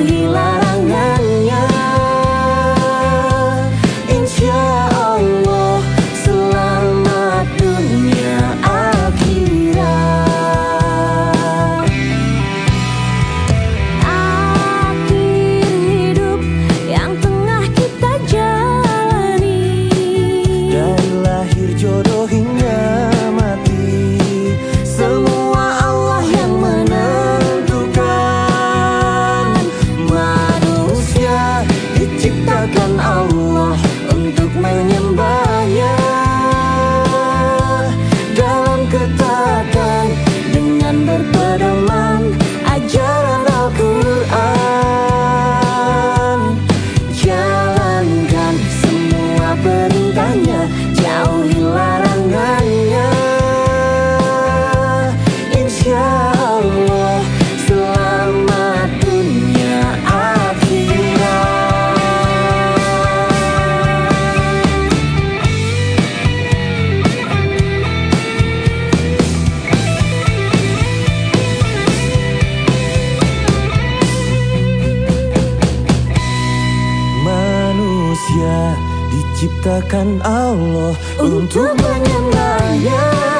依赖 diciptakan Allah untuk menyembahnya dalam ketaatan dengan berpegang